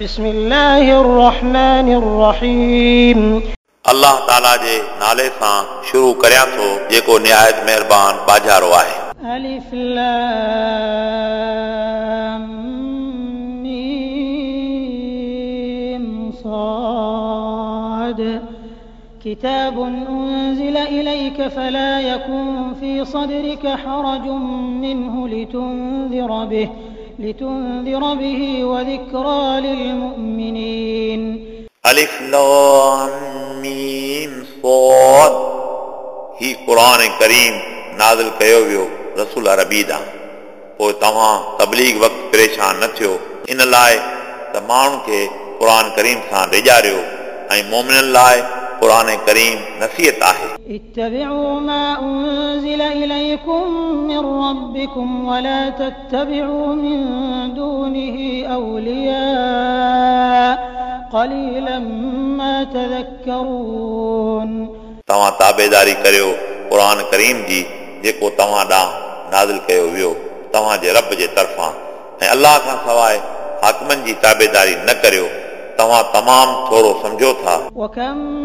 بسم الله الرحمن الرحيم. الله تعالى جي نالي سان شروع ڪريا ٿو جيڪو نهايت مهربان باجارو آهي ألف لام ميم صاد. كتاب أنزل إليك فلا يكن في صدرك حرج منه لتنذر به. لتنذر به وذكرى للمؤمنين अलिफ लाम मीम صاد ही क़ुर करीम नाज़िल कयो वियो रसूल अरबी ॾांहुं पोइ तव्हां तबलीग वक़्तु परेशान न थियो इन लाइ त माण्हुनि खे क़ुर करीम सां ॾेॼारियो ऐं मोमिननि लाइ क़ुर करीम नसीहत आहे اتبعوا ما أنزل إليكم من ربكم ولا تتبعوا من دونه أولياء قليلا ما تذكرون तव्हां ताबेदारी करियो क़ुर करीम जी जेको तव्हां ॾांहुं नाज़िल कयो वियो तव्हांजे रब जे तरफ़ां ऐं अलाह खां सवाइ हाकमनि जी ताबेदारी न करियो तव्हां तमामु थोरो सम्झो था وكم من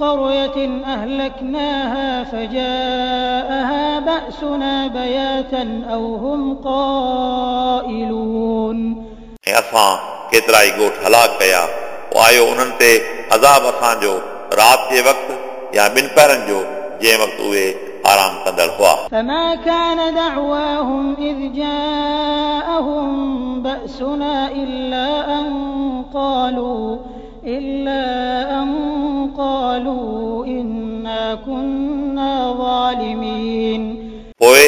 قرية أهلكناها فجاءها بأسنا بياتا أو هم قائلون ऐं असां केतिरा ई ॻोठ हलाक कया पोइ आयो उन्हनि ते अज़ाब असांजो राति जे वक़्तु या ॿिनि पहिरनि जो जंहिं वक़्तु उहे आराम कंदड़ हुआ فما كان دعواهم إذ جاءهم بأسنا إلا أن قالوا إلا أن قالوا إنا كنا ظالمين पोइ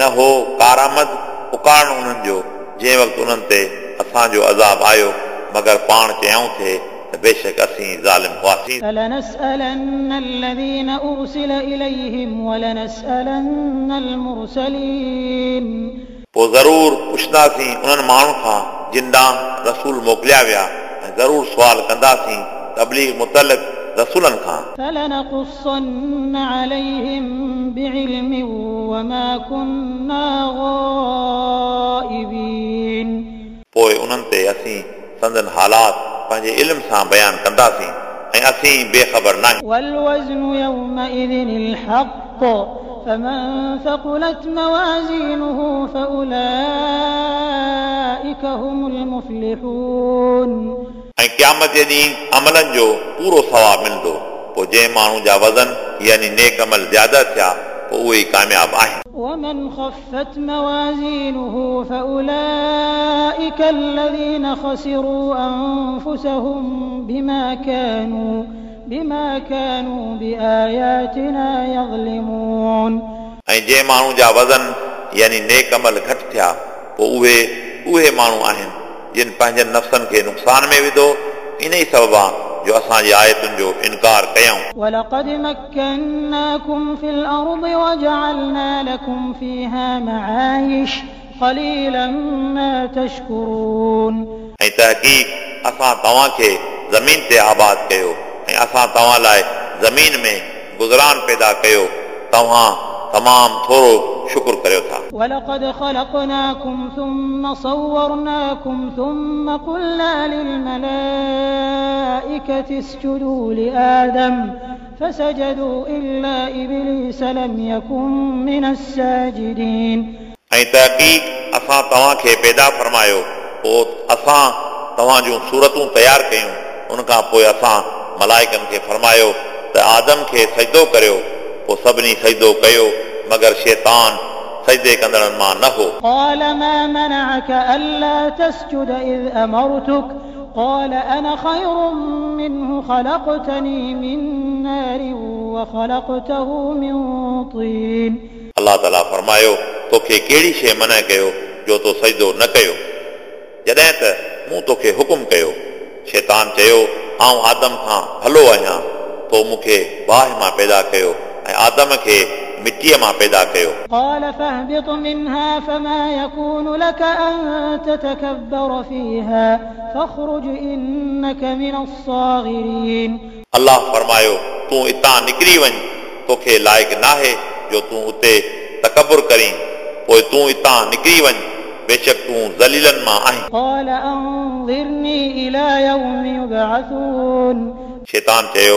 न हो कारामद पुकारण उन्हनि जो जंहिं वक़्तु उन्हनि ते असांजो अज़ाब आयो मगर पाण चयऊं थिए त बेशक असीं ज़ालिम हुआसीं فلنسألن الذين أرسل إليهم ولنسألن المرسلين पोइ ज़रूर पुछंदासीं उन्हनि माण्हुनि खां जिन ॾांहुं रसूल मोकिलिया विया ऐं ज़रूर सुवाल कंदासीं तबलीग मुतलिक़ रसूलनि खां فلنقصن عليهم بعلم وما كنا غائبين पोइ उन्हनि ते असीं संदन हालात पंहिंजे इल्म सां बयानु कंदासीं ऐं असीं बेख़बर न आहियूं والوزن يومئذ الحق فمن ثقلت موازينه فأولئك هم المفلحون ऐं क़यामत जे ॾींहुं अमलनि जो पूरो सवाबु मिलंदो पोइ जंहिं माण्हू जा वज़न यानी नेक अमल ज़्यादा थिया पोइ उहे ई कामयाब आहिनि ومن خفت موازينه فأولئك الذين خسروا أنفسهم بما كانوا بما كانوا بآياتنا يظلمون ऐं जंहिं माण्हू जा वज़न यानी नेक अमल घटि थिया पोइ उहे उहे माण्हू आहिनि जिन पंहिंजनि नफ़्सनि खे नुक़सान में विधो इन ई सबबा जो असांजी आयतुनि जो इनकार कयऊं ولقد مكناكم في الأرض وجعلنا لكم فيها معايش قليلا ما تشكرون ऐं तहक़ीक़ असां तव्हांखे ज़मीन ते आबाद कयो ऐं असां तव्हां लाइ ज़मीन में गुज़रान पैदा कयो तव्हां तमामु थोरो शुक्र करियो था ولقد خلقناكم ثم صورناكم ثم قلنا للملائكة اسجدوا لآدم فسجدوا إلا إبليس لم يكن من الساجدين ऐं तहक़ीक़ असां तव्हांखे पैदा फरमायो पोइ असां तव्हां जूं सूरतूं तयारु कयूं उन खां पोइ असां मलाइकनि खे फरमायो त आदम खे सजदो करियो पोइ सभिनी सजदो कयो मगर शैतान सजदे कंदड़नि मां न हो قال ما منعك ألا تسجد إذ أمرتك قال أنا خير منه خلقتني من نار وخلقته من طين अलाह ताला फरमायो तोखे कहिड़ी शइ मना कयो जो तो सजदो न कयो जॾहिं त मूं तोखे हुकुम कयो शैतान चयो आउं आदम खां भलो आहियां तो मूंखे बाहि मां पैदा कयो ऐं आदम खे मिटीअ मां पैदा कयो قال فاهبط منها فما يكون لك أن تتكبر فيها فاخرج إنك من الصاغرين अलाह फरमायो तूं हितां निकिरी वञ तोखे लाइक़ु नाहे जो तूं उते तकबुर करीं पोइ तूं हितां निकिरी वञ बेशक तूं ज़लीलनि मां आहीं قال أنظرني إلى يوم يبعثون शैतान चयो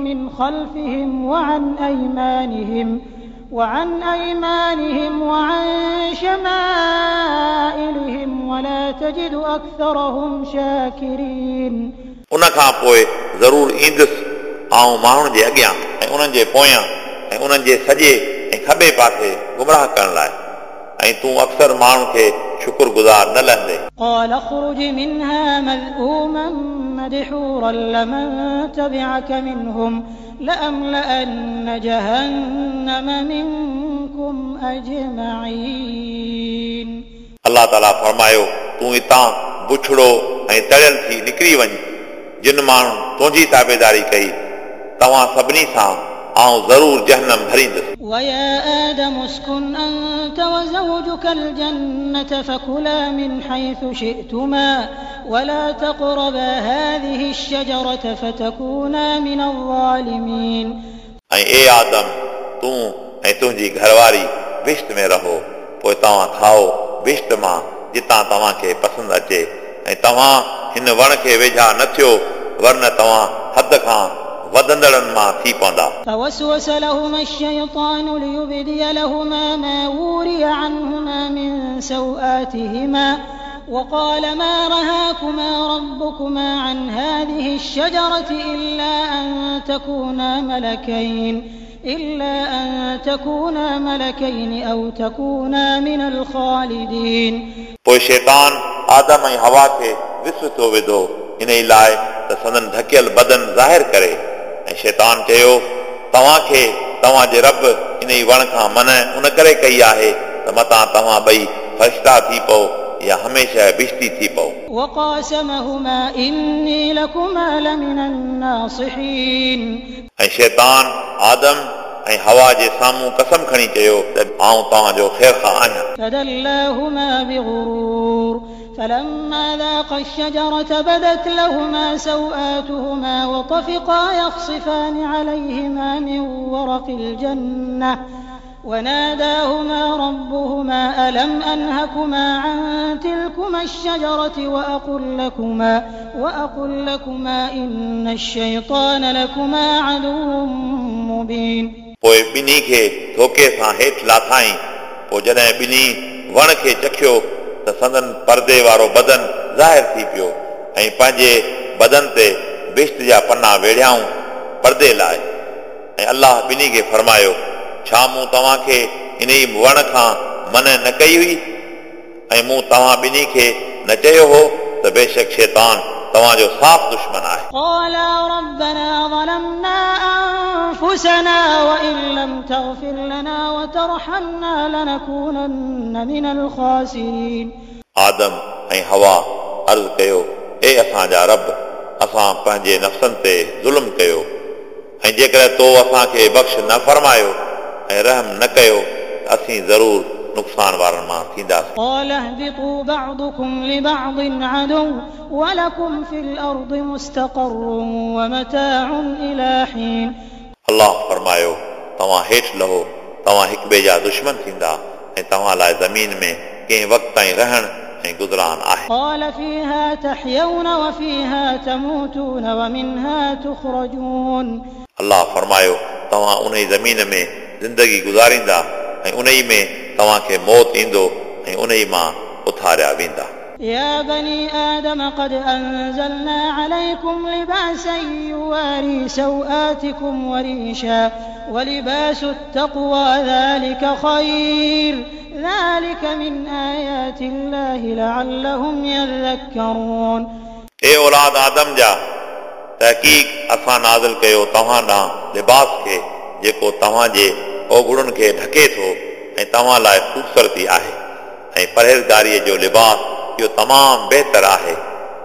ومن خلفهم وعن أيمانهم وعن أيمانهم وعن شمائلهم ولا تجد أكثرهم شاكرين उन खां पोइ ज़रूरु ईंदुसि आऊं माण्हुनि जे अॻियां ऐं उन्हनि जे पोयां ऐं उन्हनि जे सॼे ऐं खॿे पासे गुमराह करण लाइ ऐं तूं अक्सर माण्हुनि खे शुक्रगुज़ार न लहंदे قال اخرج منها مذءوما مدحورا لمن تبعك منهم لأملأن جهنم منكم أجمعين अलाह ताला फरमायो तूं हितां बुछड़ो ऐं तड़ियल थी निकिरी वञ जिन माण्हुनि तुंहिंजी ताबेदारी कई तव्हां सभिनी सां आऊं ज़रूरु जहनम भरींदुसि ويا آدم اسكن أنت وزوجك الجنة فكلا من حيث شئتما ولا تقربا هذه الشجرة فتكونا من الظالمين ऐं ए आदम तूं ऐं तुंहिंजी घरवारी बिश्त में रहो पोइ तव्हां खाओ बिश्त मां जितां तव्हांखे पसंदि अचे ऐं तव्हां हिन वण खे वेझा न थियो वरन तव्हां हद खां वधंदड़नि मां थी पवंदा فوسوس لهما الشيطان ليبدي لهما ما وري عنهما من سوآتهما وقال ما رهاكما ربكما عن هذه الشجرة إلا أن تكونا ملكين إلا أن تكونا ملكين أو تكونا من الخالدين पोइ शैतान आदम ऐं हवा खे विस थो विधो इन ई लाइ त सदन ढकियल बदन ज़ाहिर करे چيو ان ئي وڻ کان من ان ڪري ڪئي آهي توهان ٻئي پئو يا هميشه ऐं हवा जे साम्हूं कसम खणी चयो त आउं तव्हांजो ख़ैर खां आहियां فدلاهما بغرور فلما ذاقا الشجرة بدت لهما سوآتهما وطفقا يخصفان عليهما من ورق الجنة وناداهما ربهما ألم أنهكما عن تلكما الشجرة وأقل لكما وأقل لكما إن الشيطان لكما عدو مبين پوءِ ٻنهي کي ڌوڪي سان هيٺ لاٿائي. پوءِ جڏهن ٻنهي وڻ کي چکيو ته سدن پردي وارو بدن ظاهر ٿي پيو ۽ پنهنجي بدن تي بشت جا پنا ويڙيائون پردي لاءِ. ۽ الله ٻنهي کي فرمايو ڇا مون توهان کي ان ئي وڻ کان منع نه ڪئي هئي؟ ۽ مون توهان ٻنهي کي نه چيو هو ته بيشڪ شيطان توهان جو صاف دشمن آهي. أنفسنا وإن لم تغفر لنا وترحمنا لنكونن من الخاسرين आदम ऐं हवा अर्ज़ु कयो ए असांजा रब असां पंहिंजे नफ़्सनि ते ज़ुल्म कयो ऐं जेकर तो असांखे बख़्श न फरमायो ऐं रहम न कयो त असीं ज़रूरु नुक़सान वारनि मां थींदासीं الله فرمايو توهان هيٺ لهو توهان هڪ ٻئي جا دشمن ٿيندا ۽ توهان لاءِ زمين ۾ ڪنهن وقت المين ۾ زندگي گذاريندا ۽ توهان کي موت ايندو ۽ ان ئي مان اٿاريا ويندا. يا بني آدم قد أنزلنا عليكم لباسا يواري سوآتكم وريشا ولباس التقوى ذلك خير ذلك من آيات الله لعلهم يذكرون ए औलाद आदम जा तहक़ीक़ असां नाज़िल कयो तव्हां ॾांहुं लिबास खे जेको तव्हांजे ओघड़ुनि खे ढके थो ऐं तव्हां लाइ ख़ूबसूरती आहे ऐं परहेज़गारीअ जो लिबास इहो तमामु बहितर आहे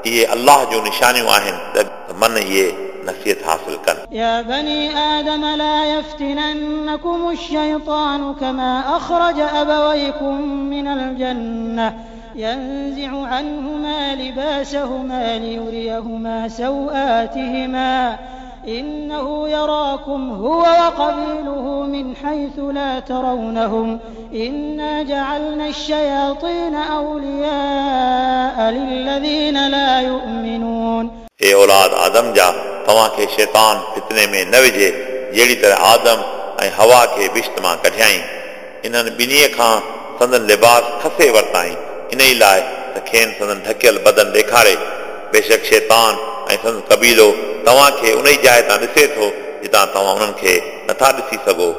इहे अलाह जूं निशानियूं आहिनि त मन इहे नसीहत हासिल कनि يا بني آدم لا يفتننكم الشيطان كما أخرج أبويكم من الجنة ينزع عنهما لباسهما ليريهما سوآتهما إنه يراكم هو وقبيله من حيث لا ترونهم إنا جعلنا الشياطين أولياء للذين لا يؤمنون हे औलाद आदम जा तव्हांखे शैतान फितने में न विझे जहिड़ी तरह आदम ऐं हवा खे बिश्त मां कढियाई इन्हनि ॿिन्हीअ खां संदन लिबास खसे वरिताई इन ई लाइ त खेनि संदन ढकियल बदन ॾेखारे बेशक शैतान ऐं संदन कबीलो तव्हांखे उन ई जाइ तां ॾिसे थो जितां तव्हां उन्हनि खे नथा ॾिसी सघो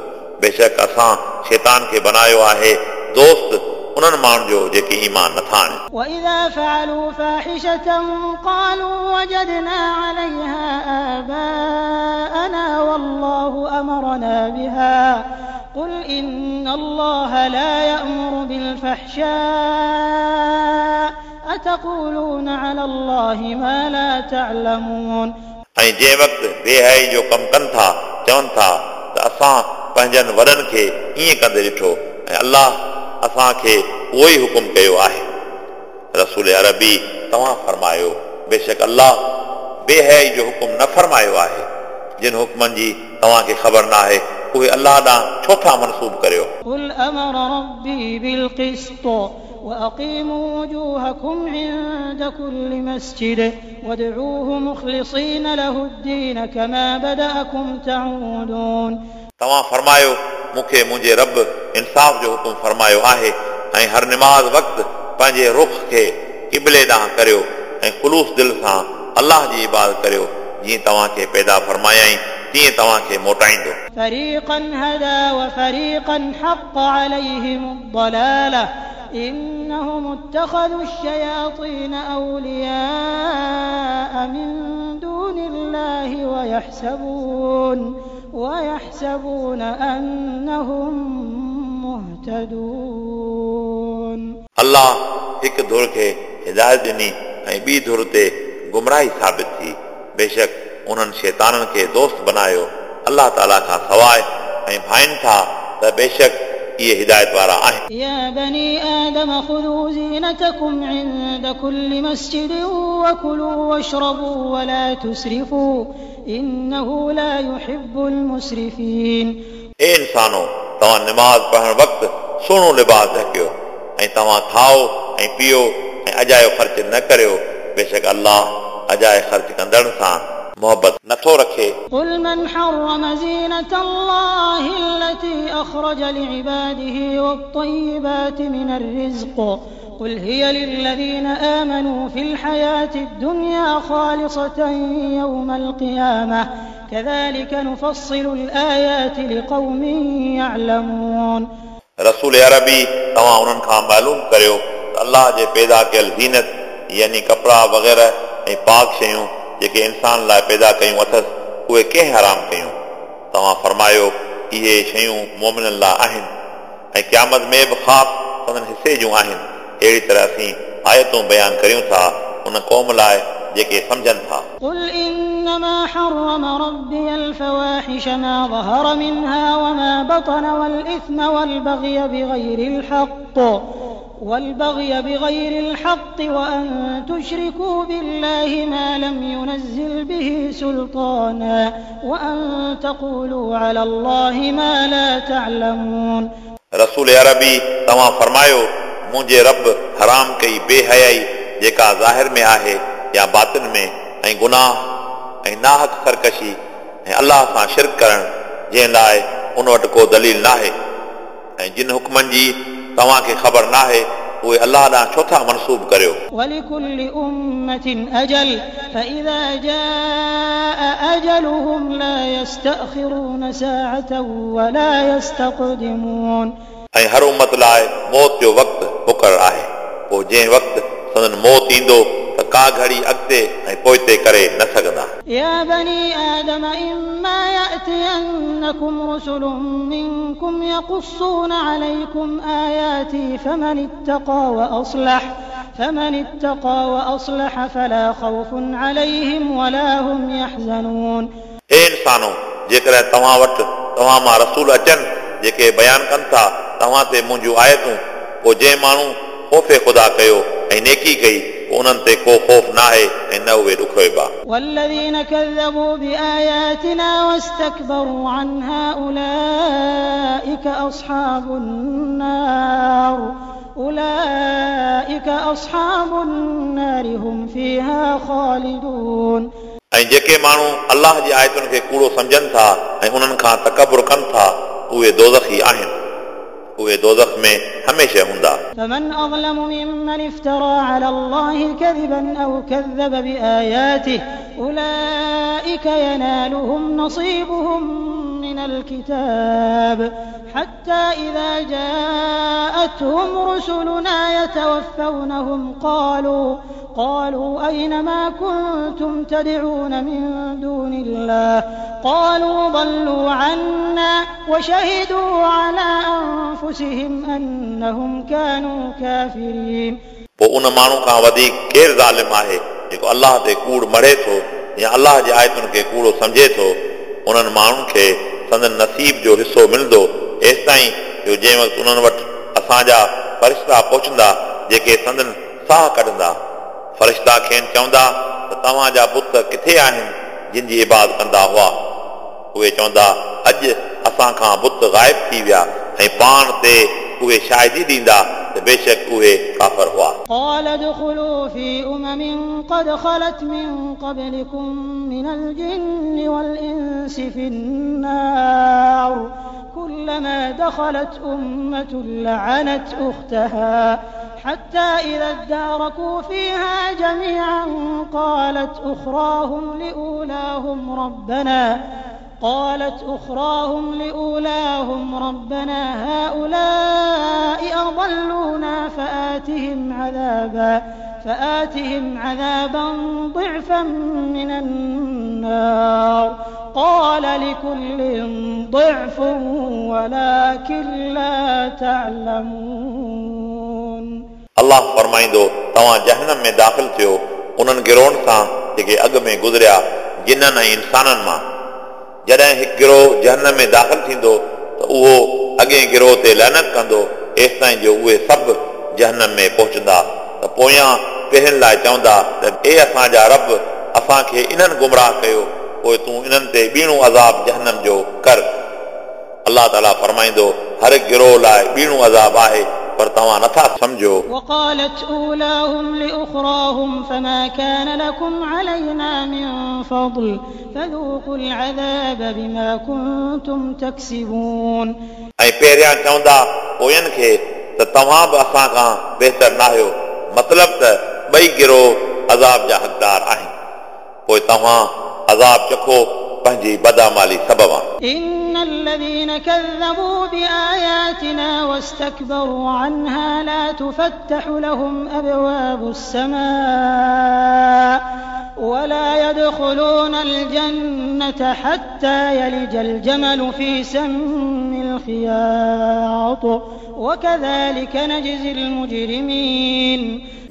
बेशक असां शैतान खे बनायो आहे दोस्त उन्हनि माण्हुनि जो जेके ईमान नथा आणनि وإذا فعلوا فاحشة قالوا وجدنا عليها آباءنا والله أمرنا بها قل إن الله لا يأمر بالفحشاء أتقولون على الله ما لا تعلمون ऐं जंहिं वक़्तु बेहयाई जो कमु कनि था चवनि था त असां पंहिंजनि वॾनि खे ईअं कंदे ॾिठो ऐं अलाह असांखे उहो ई हुकुम कयो आहे रसूल अरबी तव्हां फरमायो बेशक अलाह बेहयाई जो हुकुम न फरमायो आहे जिन हुकमनि जी तव्हांखे ख़बर न आहे उहे अलाह ॾांहुं छो था मनसूब करियो قل أمر ربي بالقسط وأقيموا وجوهكم عند كل مسجد وادعوه مخلصين له الدين كما بدأكم تعودون तव्हां फरमायो मूंखे मुंहिंजे रब इंसाफ़ जो हुकुम फरमायो आहे ऐं हर निमाज़ वक़्तु पंहिंजे रुख खे क़िबले ॾांहुं करियो ऐं ख़ुलूस दिलि सां अलाह जी इबादत करियो जीअं तव्हांखे पैदा फरमायाई तीअं तव्हांखे मोटाईंदो فريقا هدى وفريقا حق عليهم الضلالة إنهم اتخذوا الشياطين أولياء من دون الله ويحسبون ويحسبون أنهم مهتدون अलाह हिकु धुर खे हिदायत ॾिनी ऐं ॿी धुर ते गुमराही साबित थी बेशक उन्हनि शैताननि खे दोस्त बनायो अलाह ताला खां सवाइ ऐं भाइनि था त बेशक इहे हिदायत वारा आहिनि يا بني آدم خذوا زينتكم عند كل مسجد وكلوا واشربوا ولا تسرفوا إنه لا يحب المسرفين ए इंसानो तव्हां निमाज़ पढ़ण वक़्तु सुहिणो लिबास ढकियो ऐं तव्हां खाओ ऐं पीओ ऐं अजायो ख़र्च न करियो बेशक अलाह अजाए ख़र्च कंदड़ सां محبت نٿو رکھے قل من حرم زينة الله التي أخرج لعباده والطيبات من الرزق. قل هي للذين آمنوا في الحياة الدنيا خالصة يوم القيامة. كذلك نفصل الآيات لقوم يعلمون. رسول يا ربي انن کان معلوم کريو اللہ جي پيدا ڪيل يعني ڪپڙا وغيرها ۽ پاڪ जेके इंसान लाइ पैदा कयूं अथसि उहे कंहिं हराम कयूं तव्हां फरमायो इहे शयूं मोमिननि लाइ आहिनि ऐं क़यामत में बि ख़ासि संदन हिसे जूं आहिनि अहिड़ी तरह असीं आयतूं बयानु करियूं था उन क़ौम लाइ जेके सम्झनि था قل إنما حرم ربي الفواحش ما ظهر منها وما بطن والإثم والبغي بغير الحق والبغي بغير الحق وأن تشركوا بالله ما لم ينزل به سلطانا وأن تقولوا على الله ما لا تعلمون रसूल अरबी तव्हां फरमायो मुंहिंजे रब हराम कई बेहयाई जेका ज़ाहिर में आहे या बातिन में ऐं गुनाह ऐं नाहक सरकशी ऐं अलाह सां शिरक करणु जंहिं लाइ उन वटि को दलील नाहे ऐं जिन हुकमनि जी तव्हांखे ख़बर नाहे उहे अलाह ॾांहुं छो था मनसूब करियो ولكل أمة أجل فإذا جاء أجلهم لا يستأخرون ساعة ولا يستقدمون ऐं हर उमत लाइ मौत जो वक़्तु मुक़ररु आहे पोइ जंहिं वक़्तु संदन मौत ईंदो त का घड़ी अॻिते ऐं पोइते करे न सघंदा يا بني آدم إما يأتينكم رسل منكم يقصون عليكم آياتي فمن اتقى وأصلح فمن اتقى وأصلح فلا خوف عليهم ولا هم يحزنون हे इंसानो जेकॾहिं तव्हां वटि तव्हां मां रसूल अचनि जेके बयानु कनि था तव्हां ते मुंहिंजूं आयतूं पोइ जंहिं माण्हू ख़ौफ़ ख़ुदा कयो ऐं नेकी कई पोइ उन्हनि ते को ख़ौफ़ न आहे ऐं न उहे ॾुखोइबा والذين كذبوا بآياتنا واستكبروا عنها أولئك أصحاب النار أولئك أصحاب النار هم فيها خالدون ऐं जेके माण्हू अलाह जी आयतुनि खे कूड़ो सम्झनि था ऐं उन्हनि खां तकबुर कनि था उहे दोज़खी आहिनि उहे दोज़ख में हमेशह हूंदा فمن أظلم ممن افترى على الله كذبا أو كذب بآياته أولئك ينالهم نصيبهم من الكتاب حتى إذا جاءتهم رسلنا يتوفونهم قالوا قالوا أين ما كنتم تدعون من دون الله قالوا ضلوا عنا وشهدوا على أنفسهم أنهم كانوا كافرين पोइ उन माण्हू खां वधीक केरु ज़ालिम आहे जेको अलाह ते कूड़ मरे थो या अलाह जी आयतुनि खे कूड़ो सम्झे थो उन्हनि माण्हुनि खे سندن نصيب جو حصو ملندو ايس تائين جو جنهن وقت انهن وٽ اسان جا فرشتا پهچندا جيڪي سندن ساهه ڪڍندا. فرشتا کين چوندا ته توهان جا بت ڪٿي آهن جن جي عبادت ڪندا هئا؟ اهي چوندا اڄ اسان کان بت غائب ٿي ويا ۽ پاڻ تي اهي شاهدي ڏيندا त बेशक उहे काफ़र हुआ قال ادخلوا في أمم قد خلت من قبلكم من الجن والإنس في النار كلما دخلت أمة لعنت أختها حتى إذا اداركوا فيها جميعا قالت أخراهم لأولاهم ربنا قالت أخراهم لأولاهم ربنا هؤلاء أضلونا فآتهم عذابا فآتهم عذابا ضعفا من النار قال لكل ضعف ولكن لا تعلمون الله فرمائندو توهان جهنم ۾ داخل ٿيو انهن گروهن سان جيڪي اڳ ۾ جنن انسانن مان جڏهن هڪ گروهه جهنم ۾ داخل ٿيندو ته اهو اڳي گروهه تي لعنت ڪندو. ايس تائين جو اهي سڀ جهنم ۾ پهچندا. ته پويان پهرين لاءِ چوندا ته اي اسان جا رب اسان کي انهن گمراهه ڪيو. پوءِ تون انهن تي ٻيڻو عذاب جهنم جو ڪر. الله تعاليٰ فرمائيندو هر گروهه لاءِ ٻيڻو عذاب آهي पर तव्हां नथा सम्झो وقالت أولاهم لأخراهم فما كان لكم علينا من فضل فذوقوا العذاب بما كنتم تكسبون ऐं पहिरियां चवंदा पोयनि खे त तव्हां बि असां खां बहितर न आहियो मतिलब त ॿई गिरोह अज़ाब जा हक़दार आहिनि पोइ तव्हां अज़ाब चखो पंहिंजी बदामाली सबब आहे إن الذين كذبوا بآياتنا واستكبروا عنها لا تفتح لهم أبواب السماء ولا يدخلون الجنة حتى يلج الجمل في سم الخياط وكذلك نجزي المجرمين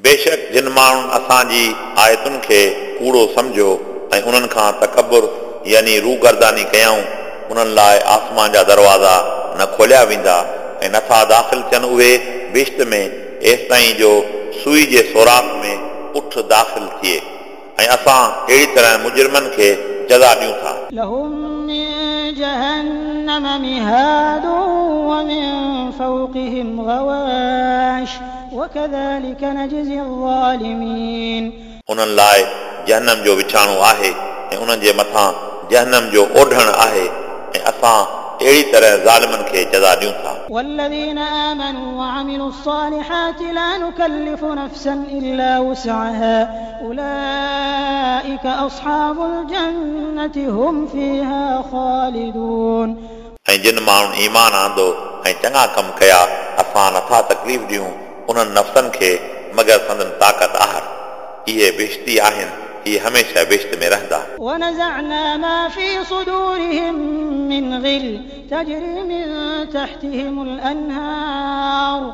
बेशक जिन माण्हुनि असांजी आयतुनि खे कूड़ो सम्झो ऐं उन्हनि खां तकबुर यानी रूगर्दानी कयऊं उन्हनि लाइ आसमान जा दरवाज़ा न खोलिया वेंदा ऐं नथा दाख़िल थियनि उहे बिश्त में एसि ताईं जो सुई जे सोराख़ में उठ दाख़िल थिए ऐं असां अहिड़ी तरह मुजरिमनि खे जज़ा ॾियूं था لهم من جهنم مهاد ومن فوقهم غواش وكذلك نجزي الظالمين उन्हनि लाइ जहनम जो विछाणो आहे ऐं उन्हनि जे मथां जहनम जो ओढ़णु आहे ऐं असां अहिड़ी तरह ज़ालिमनि खे जज़ा ॾियूं था والذين آمنوا وعملوا الصالحات لا نكلف نفسا إلا وسعها أولئك أصحاب الجنة هم فيها خالدون ऐं जिन माण्हुनि ईमान आंदो ऐं चङा कम कया असां नथा तकलीफ़ ॾियूं उन्हनि नफ़्सनि खे मगर संदन ताक़त आहर इहे बेश्ती आहिनि i hemešća bešte me rahda. ونزعنا ما في صدورهم من غل تجري من تحتهم الأنهار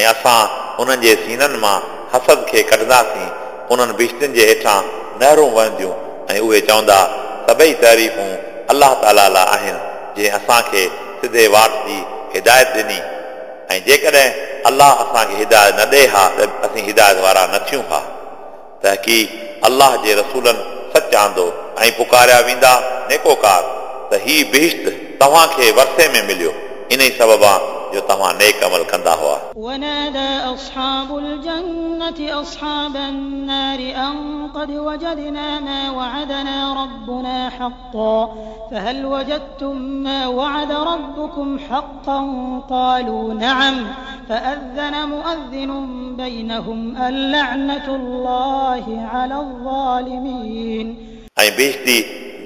۽ اسان انهن جي سينن مان حسد کي ڪڍنداسين. انهن بهشتن جي هيٺان نهرون وهنديون ۽ اهي چوندا سڀئي تعريفون الله تعاليٰ لاءِ آهن جنهن اسان کي سڌي واٽ جي هدايت ڏني. ۽ جيڪڏهن الله اسان کي هدايت نه ڏي ها ته اسين هدايت وارا نه ٿيون ها. تهڪي الله جي رسولن سچ آندو ۽ پڪاريا ويندا نيڪوڪار ته هي بهشت توهان کي ورسي ۾ مليو. ان ئي سببا जो तव्हां नेक अमल कंदा हुआ ونادى أصحاب الجنة أصحاب النار أن قد وجدنا ما وعدنا ربنا حقا فهل وجدتم ما وعد ربكم حقا قالوا نعم فأذن مؤذن بينهم اللعنة الله على الظالمين ऐं बेश्ती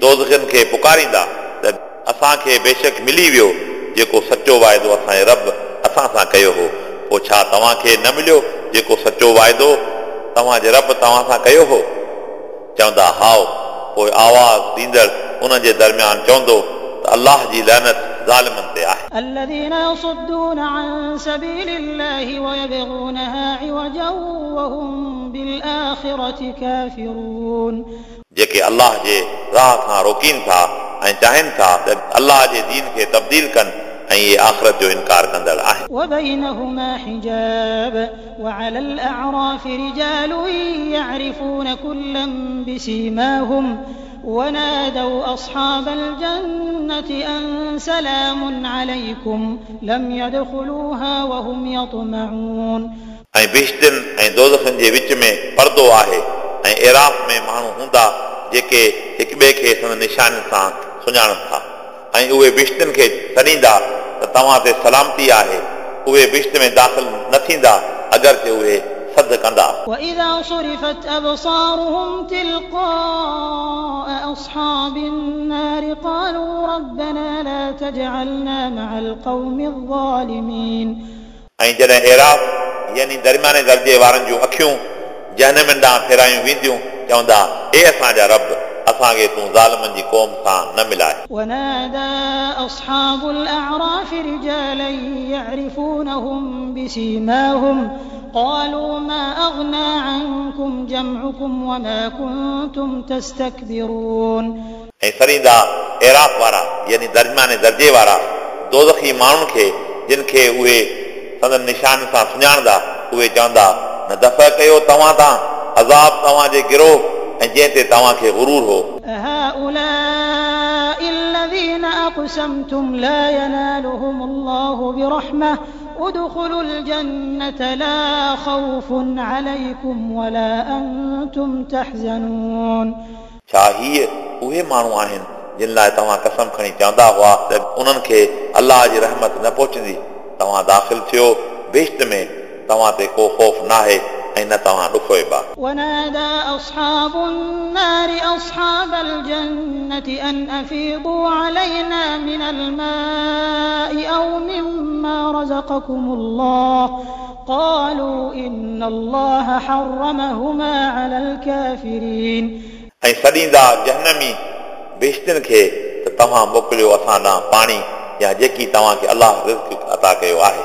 दोज़खनि खे पुकारींदा त असांखे बेशक मिली वियो जेको सचो वाइदो असांजे रब असां सां कयो हो पोइ छा तव्हांखे न मिलियो जेको सचो वाइदो तव्हांजे रब तव्हां सां कयो हो चवंदा हाओ पोइ आवाज़ ॾींदड़ उन जे दरमियान चवंदो त अलाह जी लहनत ज़ालिमनि ते आहे الذين يصدون عن سبيل الله ويبغونها عوجا وهم بالآخرة كافرون जेके अलाह जे राह खां रोकीनि था ऐं चाहिनि था त अलाह जे दीन खे तब्दील कनि ऐं इहे आख़िरत जो इनकार कंदड़ आहिनि وبينهما حجاب وعلى الأعراف رجال يعرفون كلا بسيماهم ونادوا أصحاب الجنة أن سلام عليكم لم يدخلوها وهم يطمعون ऐं बिश्तियुनि ऐं दोज़खनि जे विच में परदो आहे ऐं इराक में माण्हू हूंदा जेके हिक ॿिए खे संद निशानी सां सुञाणनि था ऐं उहे बिश्तियुनि खे छॾींदा त तव्हां ते सलामती आहे उहे बिश्त में दाख़िल न थींदा अगरचे उहे सद कंदा وإذا صرفت أبصارهم تلقاء أصحاب النار قالوا ربنا لا تجعلنا مع القوم الظالمين ऐं जॾहिं इराक यानी दरमियाने दर्जे वारनि जूं अखियूं जहनम ॾांहुं फेरायूं वेंदियूं चवंदा हे असांजा रब असांखे तूं ज़ालमनि जी क़ौम सां न मिलाए ونادى أصحاب الأعراف رجالا يعرفونهم بسيماهم قالوا ما أغنى عنكم جمعكم وما كنتم تستكبرون ऐं सरींदा इराक वारा यानी दरमियाने दर्जे वारा दोज़खी माण्हुनि खे जिन खे उहे संदन निशान सां सुञाणंदा उहे चवंदा न दफ़ कयो तव्हां तां अज़ाब तव्हांजे गिरोह ऐं जंहिं ते तव्हांखे गुरूर हो هؤلاء الذين أقسمتم لا ينالهم الله برحمة ادخلوا الجنة لا خوف عليكم ولا أنتم تحزنون छा हीअ उहे माण्हू आहिनि जिन लाइ तव्हां कसम खणी चवंदा हुआ त उन्हनि खे अलाह जी रहमत न पहुचंदी तव्हां दाख़िल थियो बेश्त में तव्हां ते को ख़ौफ़ नाहे ऐं न तव्हां ॾुखो इबा ونادى أصحاب النار أصحاب الجنة أن أفيضوا علينا من الماء أو مما رزقكم الله قالوا إن الله حرمهما على الكافرين ऐं सॾींदा जहनमी बेश्तियुनि खे त तव्हां मोकिलियो असां ॾांहुं पाणी या जेकी तव्हांखे अलाह रिज़्क अता कयो आहे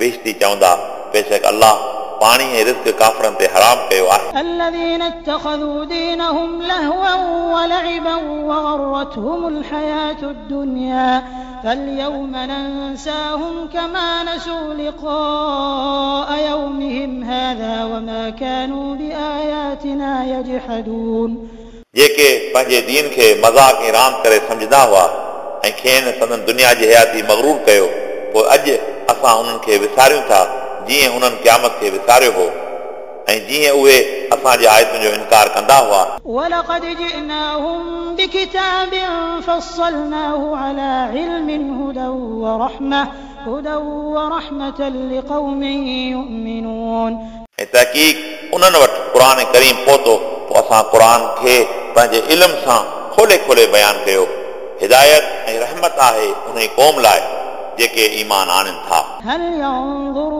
बेश्ती चवंदा बेशक अलाह पाणी ऐं रिज़्क काफ़रनि ते हराम कयो आहे الذين اتخذوا دينهم لهوا ولعبا وغرتهم الحياة الدنيا فاليوم ننساهم كما نسوا لقاء يومهم هذا وما كانوا بآياتنا يجحدون जेके पंहिंजे दीन खे मज़ाक ऐं रांदि करे सम्झंदा हुआ ऐं खेनि संदन दुनिया जी हयाती मगरूर कयो पोइ अॼु असां उन्हनि खे विसारियूं था जीअं उन्हनि क़यामत खे विसारियो हो ऐं जीअं उहे असांजे आयतुनि जो इनकार कंदा हुआ ولقد جئناهم بكتاب فصلناه على علم هدى ورحمة هدى ورحمة لقوم يؤمنون ऐं तहक़ीक़ उन्हनि वटि क़ुर करीम पहुतो पोइ असां क़ुर खे पंहिंजे इल्म सां खोले खोले बयानु कयो हिदायत ऐं रहमत आहे उन क़ौम लाइ जेके ईमान आणनि था هل ينظرون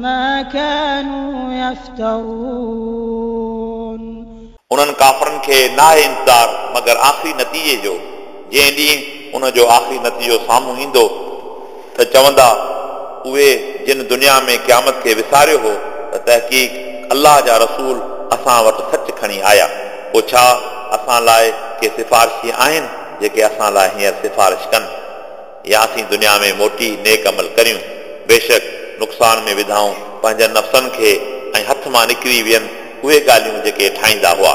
ما كانوا يفترون उन्हनि काफ़रनि खे नाहे इंतज़ार मगर आख़िरी नतीजे जो जंहिं ॾींहुं उन जो आख़िरी नतीजो साम्हूं ईंदो त चवंदा उहे जिन दुनिया में क़यामत खे विसारियो हो त तहक़ीक़ अलाह जा रसूल असां वटि सच खणी आया पोइ छा असां लाइ के सिफ़ारिशी आहिनि जेके असां लाइ हींअर सिफ़ारिश कनि या असीं दुनिया में मोटी नेक अमल करियूं बेशक نقصان ۾ وڌائون پنهنجن نفسن کي ۽ هٿ مان نڪري وين اهي ڳالهيون جيڪي ٺاهيندا هئا